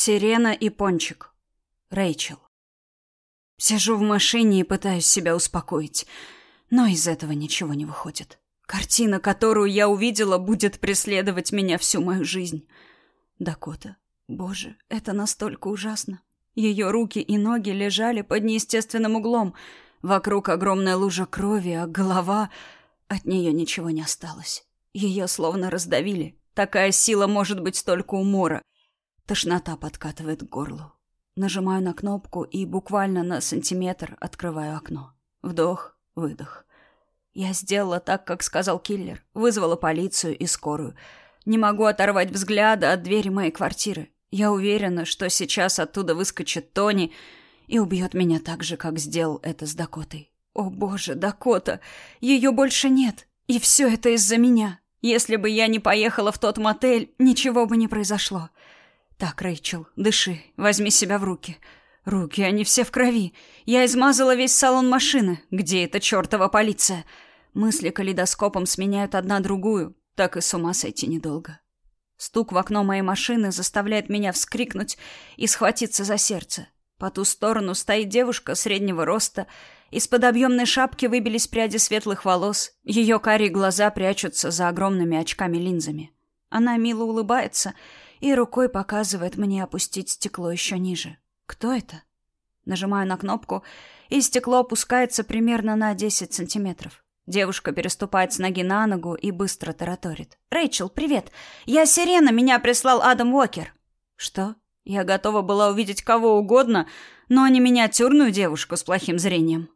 Сирена и Пончик. Рэйчел. Сижу в машине и пытаюсь себя успокоить, но из этого ничего не выходит. Картина, которую я увидела, будет преследовать меня всю мою жизнь. Дакота. Боже, это настолько ужасно. Ее руки и ноги лежали под неестественным углом. Вокруг огромная лужа крови, а голова... От нее ничего не осталось. Ее словно раздавили. Такая сила может быть только у Мора. Тошнота подкатывает к горлу. Нажимаю на кнопку и буквально на сантиметр открываю окно. Вдох, выдох. Я сделала так, как сказал киллер. Вызвала полицию и скорую. Не могу оторвать взгляда от двери моей квартиры. Я уверена, что сейчас оттуда выскочит Тони и убьет меня так же, как сделал это с Дакотой. О боже, Дакота! Ее больше нет. И все это из-за меня. Если бы я не поехала в тот мотель, ничего бы не произошло. «Так, Рэйчел, дыши, возьми себя в руки. Руки, они все в крови. Я измазала весь салон машины. Где эта чертова полиция?» Мысли калейдоскопом сменяют одна другую. Так и с ума сойти недолго. Стук в окно моей машины заставляет меня вскрикнуть и схватиться за сердце. По ту сторону стоит девушка среднего роста. Из-под объемной шапки выбились пряди светлых волос. Ее карие глаза прячутся за огромными очками-линзами. Она мило улыбается и рукой показывает мне опустить стекло еще ниже. Кто это? Нажимаю на кнопку, и стекло опускается примерно на 10 сантиметров. Девушка переступает с ноги на ногу и быстро тараторит. «Рэйчел, привет! Я Сирена, меня прислал Адам Уокер!» «Что?» Я готова была увидеть кого угодно, но не миниатюрную девушку с плохим зрением.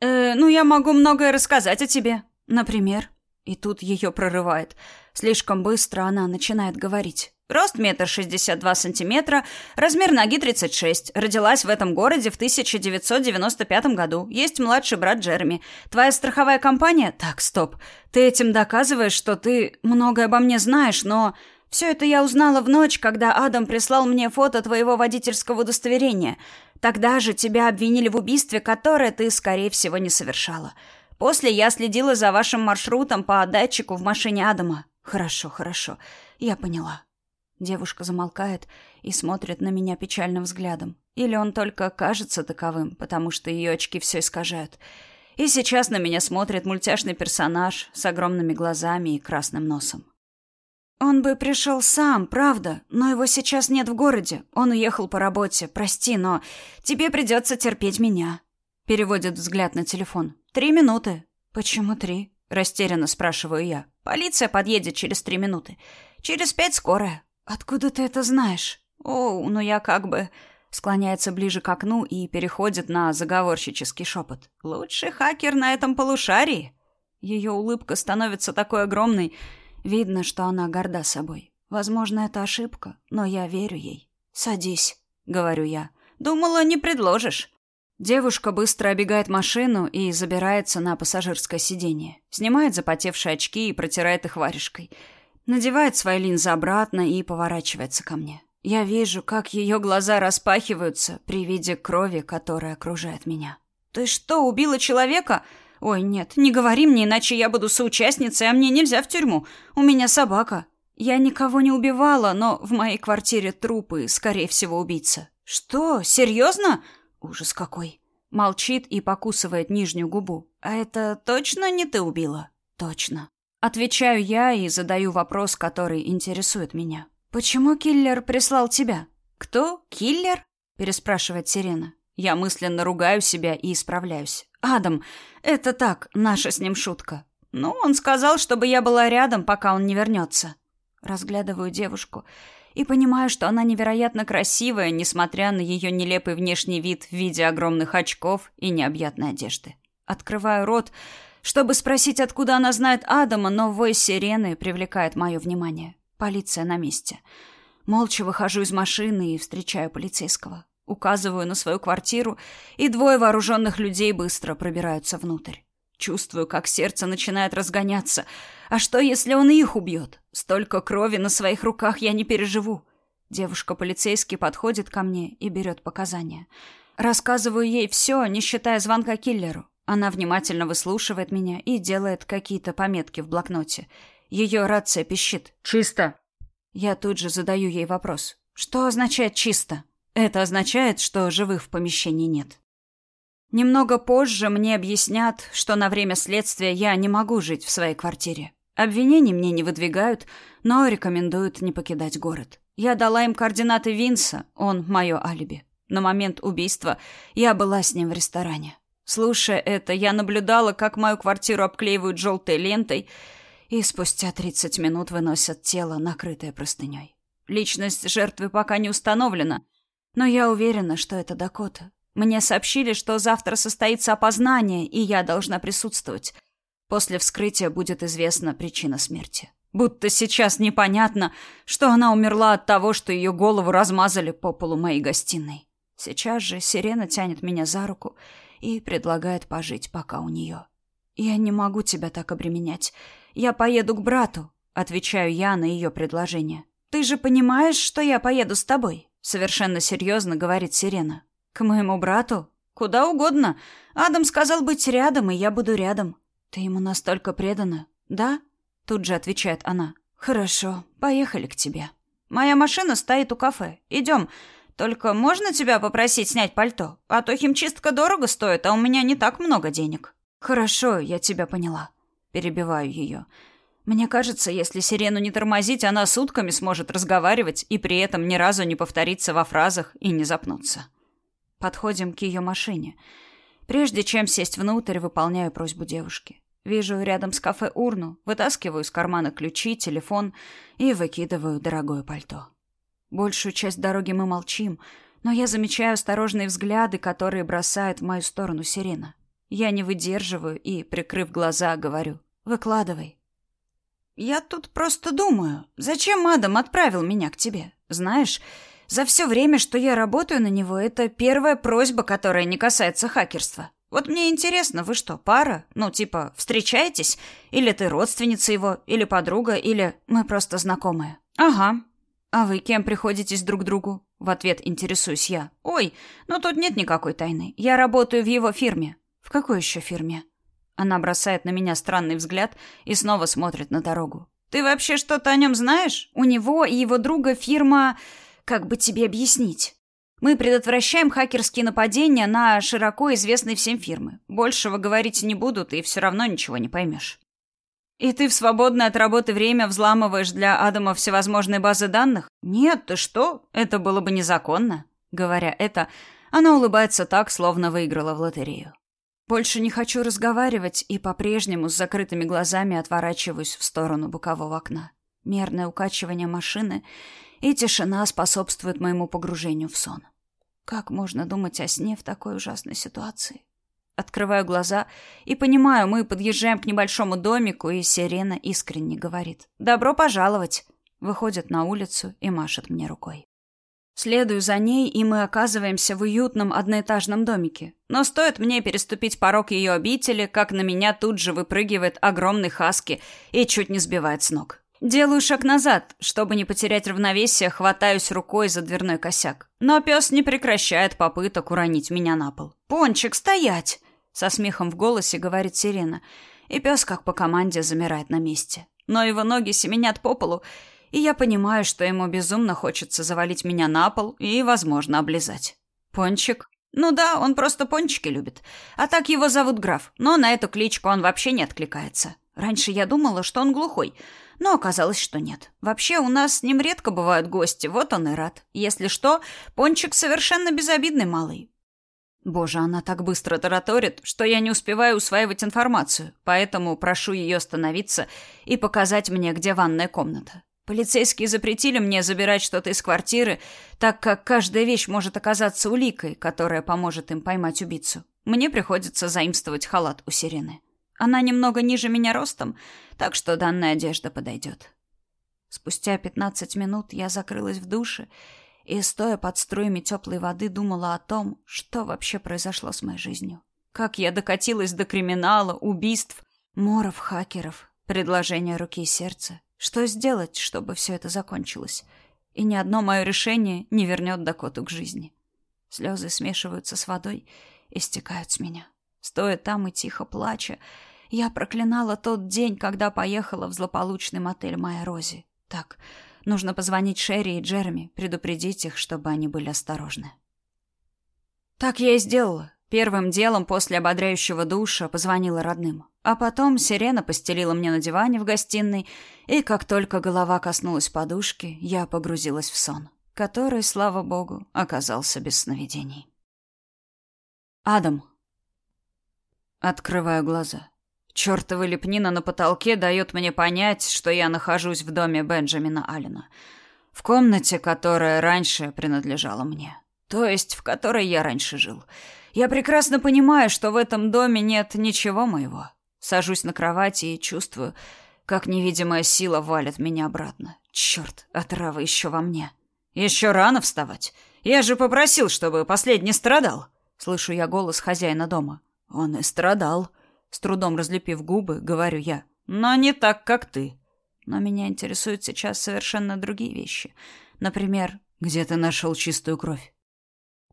«Э, ну я могу многое рассказать о тебе. Например?» И тут ее прорывает. Слишком быстро она начинает говорить. Рост метр шестьдесят два сантиметра, размер ноги 36. Родилась в этом городе в 1995 году. Есть младший брат Джереми. Твоя страховая компания? Так, стоп. Ты этим доказываешь, что ты многое обо мне знаешь, но... Все это я узнала в ночь, когда Адам прислал мне фото твоего водительского удостоверения. Тогда же тебя обвинили в убийстве, которое ты, скорее всего, не совершала. После я следила за вашим маршрутом по датчику в машине Адама. Хорошо, хорошо. Я поняла. Девушка замолкает и смотрит на меня печальным взглядом. Или он только кажется таковым, потому что ее очки все искажают. И сейчас на меня смотрит мультяшный персонаж с огромными глазами и красным носом. «Он бы пришел сам, правда, но его сейчас нет в городе. Он уехал по работе, прости, но тебе придется терпеть меня». Переводит взгляд на телефон. «Три минуты». «Почему три?» Растерянно спрашиваю я. «Полиция подъедет через три минуты. Через пять скорая. «Откуда ты это знаешь?» «О, ну я как бы...» Склоняется ближе к окну и переходит на заговорщический шепот. «Лучший хакер на этом полушарии!» Ее улыбка становится такой огромной. Видно, что она горда собой. Возможно, это ошибка, но я верю ей. «Садись», — говорю я. «Думала, не предложишь». Девушка быстро обегает машину и забирается на пассажирское сиденье. Снимает запотевшие очки и протирает их варежкой надевает свои линзы обратно и поворачивается ко мне. Я вижу, как ее глаза распахиваются при виде крови, которая окружает меня. «Ты что, убила человека?» «Ой, нет, не говори мне, иначе я буду соучастницей, а мне нельзя в тюрьму. У меня собака. Я никого не убивала, но в моей квартире трупы, скорее всего, убийца». «Что? Серьезно?» Ужас какой. Молчит и покусывает нижнюю губу. «А это точно не ты убила?» «Точно». Отвечаю я и задаю вопрос, который интересует меня. «Почему киллер прислал тебя?» «Кто? Киллер?» — переспрашивает Сирена. Я мысленно ругаю себя и исправляюсь. «Адам, это так, наша с ним шутка. Ну, он сказал, чтобы я была рядом, пока он не вернется». Разглядываю девушку и понимаю, что она невероятно красивая, несмотря на ее нелепый внешний вид в виде огромных очков и необъятной одежды. Открываю рот, чтобы спросить, откуда она знает Адама, но вой сирены привлекает мое внимание. Полиция на месте. Молча выхожу из машины и встречаю полицейского. Указываю на свою квартиру, и двое вооруженных людей быстро пробираются внутрь. Чувствую, как сердце начинает разгоняться. А что, если он их убьет? Столько крови на своих руках я не переживу. Девушка-полицейский подходит ко мне и берет показания. Рассказываю ей все, не считая звонка киллеру. Она внимательно выслушивает меня и делает какие-то пометки в блокноте. Ее рация пищит. «Чисто». Я тут же задаю ей вопрос. Что означает чисто? Это означает, что живых в помещении нет. Немного позже мне объяснят, что на время следствия я не могу жить в своей квартире. Обвинений мне не выдвигают, но рекомендуют не покидать город. Я дала им координаты Винса, он мое алиби. На момент убийства я была с ним в ресторане. Слушая это, я наблюдала, как мою квартиру обклеивают желтой лентой, и спустя 30 минут выносят тело, накрытое простыней. Личность жертвы пока не установлена, но я уверена, что это Дакота. Мне сообщили, что завтра состоится опознание, и я должна присутствовать. После вскрытия будет известна причина смерти. Будто сейчас непонятно, что она умерла от того, что ее голову размазали по полу моей гостиной. Сейчас же Сирена тянет меня за руку и предлагает пожить пока у нее. «Я не могу тебя так обременять. Я поеду к брату», — отвечаю я на ее предложение. «Ты же понимаешь, что я поеду с тобой?» — совершенно серьезно говорит Сирена. «К моему брату? Куда угодно. Адам сказал быть рядом, и я буду рядом. Ты ему настолько предана, да?» Тут же отвечает она. «Хорошо, поехали к тебе. Моя машина стоит у кафе. Идем. Только можно тебя попросить снять пальто? А то химчистка дорого стоит, а у меня не так много денег». «Хорошо, я тебя поняла». Перебиваю ее. Мне кажется, если сирену не тормозить, она сутками сможет разговаривать и при этом ни разу не повториться во фразах и не запнуться. Подходим к ее машине. Прежде чем сесть внутрь, выполняю просьбу девушки. Вижу рядом с кафе урну, вытаскиваю из кармана ключи, телефон и выкидываю дорогое пальто. Большую часть дороги мы молчим, но я замечаю осторожные взгляды, которые бросает в мою сторону сирена. Я не выдерживаю и, прикрыв глаза, говорю «Выкладывай». «Я тут просто думаю, зачем Адам отправил меня к тебе? Знаешь, за все время, что я работаю на него, это первая просьба, которая не касается хакерства. Вот мне интересно, вы что, пара? Ну, типа, встречаетесь? Или ты родственница его, или подруга, или мы просто знакомые? Ага. А вы кем приходитесь друг другу? В ответ интересуюсь я. Ой, ну тут нет никакой тайны. Я работаю в его фирме. В какой еще фирме? Она бросает на меня странный взгляд и снова смотрит на дорогу. Ты вообще что-то о нем знаешь? У него и его друга фирма... Как бы тебе объяснить? Мы предотвращаем хакерские нападения на широко известные всем фирмы. Большего говорить не буду, ты все равно ничего не поймешь. И ты в свободное от работы время взламываешь для Адама всевозможные базы данных? Нет, ты что? Это было бы незаконно. Говоря это, она улыбается так, словно выиграла в лотерею. Больше не хочу разговаривать и по-прежнему с закрытыми глазами отворачиваюсь в сторону бокового окна. Мерное укачивание машины и тишина способствует моему погружению в сон. Как можно думать о сне в такой ужасной ситуации? Открываю глаза и понимаю, мы подъезжаем к небольшому домику, и сирена искренне говорит «Добро пожаловать!» Выходит на улицу и машет мне рукой. Следую за ней, и мы оказываемся в уютном одноэтажном домике. Но стоит мне переступить порог ее обители, как на меня тут же выпрыгивает огромный хаски и чуть не сбивает с ног. Делаю шаг назад, чтобы не потерять равновесие, хватаюсь рукой за дверной косяк. Но пес не прекращает попыток уронить меня на пол. «Пончик, стоять!» Со смехом в голосе говорит сирена. И пес, как по команде, замирает на месте. Но его ноги семенят по полу, и я понимаю, что ему безумно хочется завалить меня на пол и, возможно, облизать. «Пончик?» «Ну да, он просто пончики любит. А так его зовут граф, но на эту кличку он вообще не откликается. Раньше я думала, что он глухой, но оказалось, что нет. Вообще, у нас с ним редко бывают гости, вот он и рад. Если что, Пончик совершенно безобидный малый. Боже, она так быстро тараторит, что я не успеваю усваивать информацию, поэтому прошу ее остановиться и показать мне, где ванная комната. Полицейские запретили мне забирать что-то из квартиры, так как каждая вещь может оказаться уликой, которая поможет им поймать убийцу. Мне приходится заимствовать халат у Сирены. Она немного ниже меня ростом, так что данная одежда подойдет. Спустя пятнадцать минут я закрылась в душе и, стоя под струями теплой воды, думала о том, что вообще произошло с моей жизнью. Как я докатилась до криминала, убийств, моров, хакеров, предложения руки и сердца. Что сделать, чтобы все это закончилось? И ни одно мое решение не вернет Дакоту к жизни. Слезы смешиваются с водой и стекают с меня. Стоя там и тихо плача, я проклинала тот день, когда поехала в злополучный мотель Майя Рози. Так, Нужно позвонить Шерри и Джереми, предупредить их, чтобы они были осторожны. Так я и сделала. Первым делом после ободряющего душа позвонила родным. А потом сирена постелила мне на диване в гостиной, и как только голова коснулась подушки, я погрузилась в сон, который, слава богу, оказался без сновидений. Адам. Открываю глаза. Чёртова лепнина на потолке дает мне понять, что я нахожусь в доме Бенджамина Аллена. В комнате, которая раньше принадлежала мне. То есть, в которой я раньше жил. Я прекрасно понимаю, что в этом доме нет ничего моего. Сажусь на кровати и чувствую, как невидимая сила валит меня обратно. Чёрт, отрава еще во мне. Еще рано вставать. Я же попросил, чтобы последний страдал. Слышу я голос хозяина дома. Он и страдал. С трудом разлепив губы, говорю я. Но не так, как ты. Но меня интересуют сейчас совершенно другие вещи. Например, где ты нашел чистую кровь?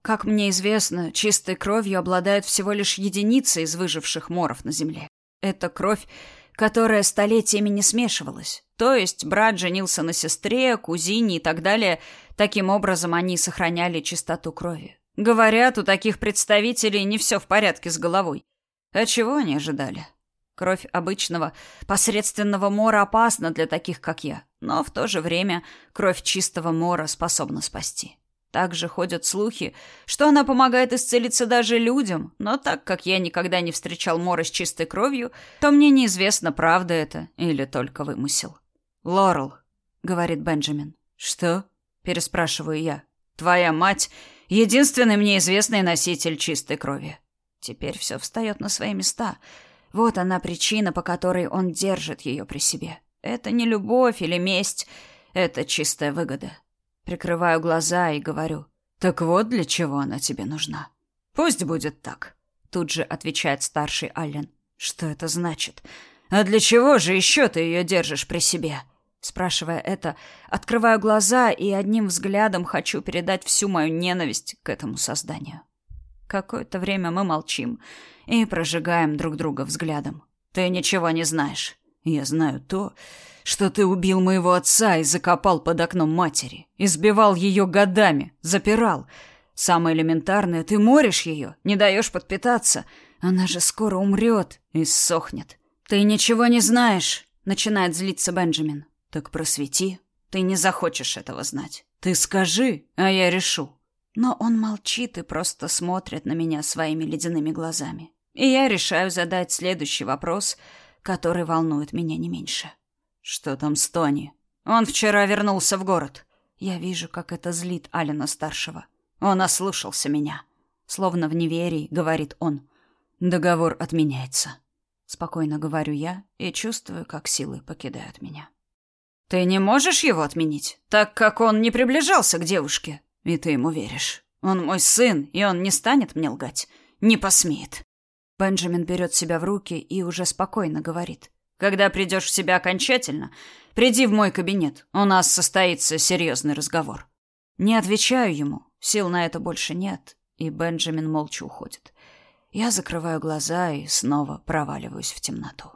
Как мне известно, чистой кровью обладают всего лишь единицы из выживших моров на Земле. Это кровь, которая столетиями не смешивалась. То есть брат женился на сестре, кузине и так далее. Таким образом они сохраняли чистоту крови. Говорят, у таких представителей не все в порядке с головой. А чего они ожидали? Кровь обычного, посредственного мора опасна для таких, как я, но в то же время кровь чистого мора способна спасти. Также ходят слухи, что она помогает исцелиться даже людям, но так как я никогда не встречал мора с чистой кровью, то мне неизвестно, правда это или только вымысел. «Лорел», — говорит Бенджамин. «Что?» — переспрашиваю я. «Твоя мать — единственный мне известный носитель чистой крови. Теперь все встает на свои места. Вот она причина, по которой он держит ее при себе. Это не любовь или месть, это чистая выгода. Прикрываю глаза и говорю: "Так вот для чего она тебе нужна". "Пусть будет так", тут же отвечает старший Аллен. "Что это значит? А для чего же еще ты ее держишь при себе?" Спрашивая это, открываю глаза и одним взглядом хочу передать всю мою ненависть к этому созданию. Какое-то время мы молчим и прожигаем друг друга взглядом. Ты ничего не знаешь. Я знаю то, что ты убил моего отца и закопал под окном матери, избивал ее годами, запирал. Самое элементарное, ты моришь ее, не даешь подпитаться. Она же скоро умрет и сохнет. Ты ничего не знаешь, начинает злиться Бенджамин. Так просвети. Ты не захочешь этого знать. Ты скажи, а я решу. Но он молчит и просто смотрит на меня своими ледяными глазами. И я решаю задать следующий вопрос, который волнует меня не меньше. Что там с Тони? Он вчера вернулся в город. Я вижу, как это злит Алина старшего. Он ослушался меня. Словно в неверии, говорит он. Договор отменяется. Спокойно говорю я и чувствую, как силы покидают меня. Ты не можешь его отменить, так как он не приближался к девушке, и ты ему веришь. Он мой сын, и он не станет мне лгать. Не посмеет. Бенджамин берет себя в руки и уже спокойно говорит. Когда придешь в себя окончательно, приди в мой кабинет. У нас состоится серьезный разговор. Не отвечаю ему. Сил на это больше нет. И Бенджамин молча уходит. Я закрываю глаза и снова проваливаюсь в темноту.